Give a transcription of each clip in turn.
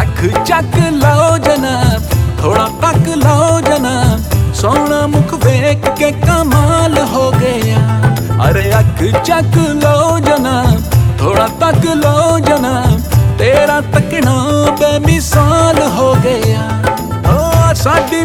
ਅੱਖ ਚੱਕ ਲਓ ਜਨਾਬ ਥੋੜਾ ਤੱਕ ਲਓ ਜਨਾਬ, ਸੋਹਣਾ ਮੁਖ ਵੇਖ ਕੇ ਕਮਾਲ ਹੋ ਗਿਆ। ਅਰੇ ਅੱਖ ਚੱਕ ਲਓ ਜਨਾਬ ਥੋੜਾ ਤੱਕ ਲਓ ਜਨਾਬ, ਤੇਰਾ ਤੱਕਣਾ ਬੇਮਿਸਾਲ ਹੋ ਗਿਆ। ਓ ਸਾਡੀ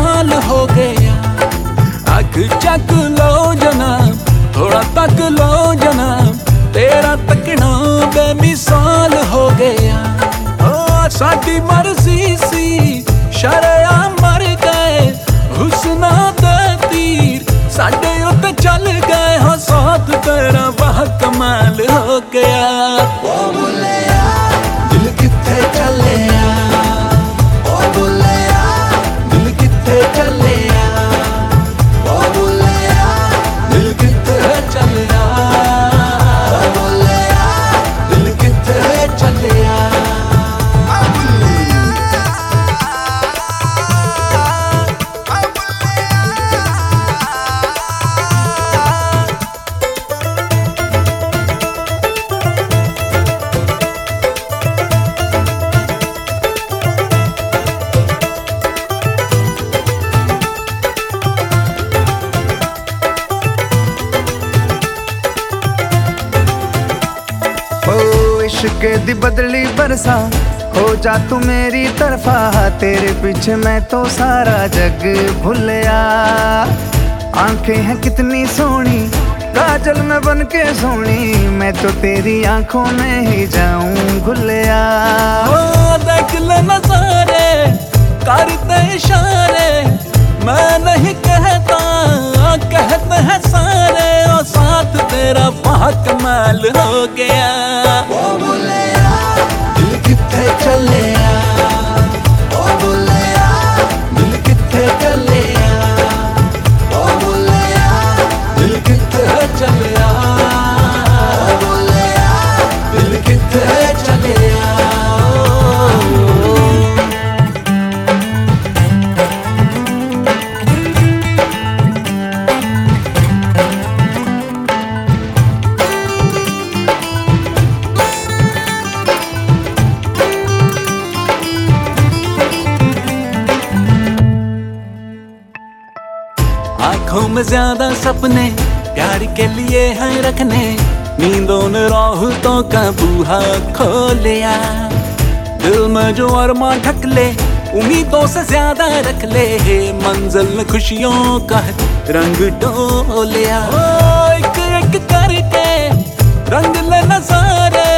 ਅੱਖ ਲਓ ਜਨਾਬ ਥੋੜਾ ਤੱਕ ਲਓ ਜਨਾਬ, ਤੇਰਾ ਤੱਕਣਾ ਬੇਮਿਸਾਲ ਹੋ ਗਿਆ। ਓ, ਸਾਡੀ ਮਰਜ਼ੀ ਸੀ, ਸ਼ਰਿਆ ਮਰ ਗਏ, ਹੁਸਨਾ ਦਾ ਤੀਰ, ਸਾਡੇ ਉੱਤੇ ਚੱਲ ਗਏ, ਹੋ ਸਾਥ ਤੇਰਾ ਵਾਹ ਕਮਾਲ ਹੋ ਗਿਆ। ਓ ਬੁੱਲਿਆ इश्क दी बदली बरसा। हो जा तू मेरी तरफा, तेरे पीछे मैं तो सारा जग भूलिया। आँखें हैं कितनी सोनी काजल में बन के सोनी मैं तो तेरी आँखों में ही जाऊँ घुलिया। देख ले नजारे करते इशारे, मैं नहीं कहता कहते हैं सारे ओ साथ तेरा वाह कमाल हो गया। आँखों में ज़्यादा सपने, प्यार के लिए हैं रखने। नींदों ने राहतों का बूहा खोलिया दिल में जो अरमा ढक ले, उम्मीदों से ज़्यादा रख ले। मंजिल खुशियों का रंग डोलिया एक एक करके रंग ले नजारे,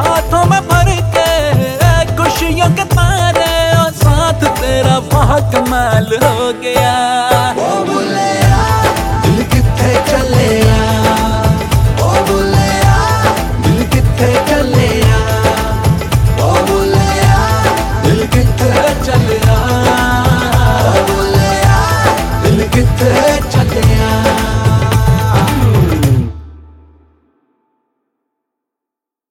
हाथों में भर के खुशियों के तारे। और साथ तेरा बहुत कमाल हो गया। तेरा ओ बुल्ले दिल कितने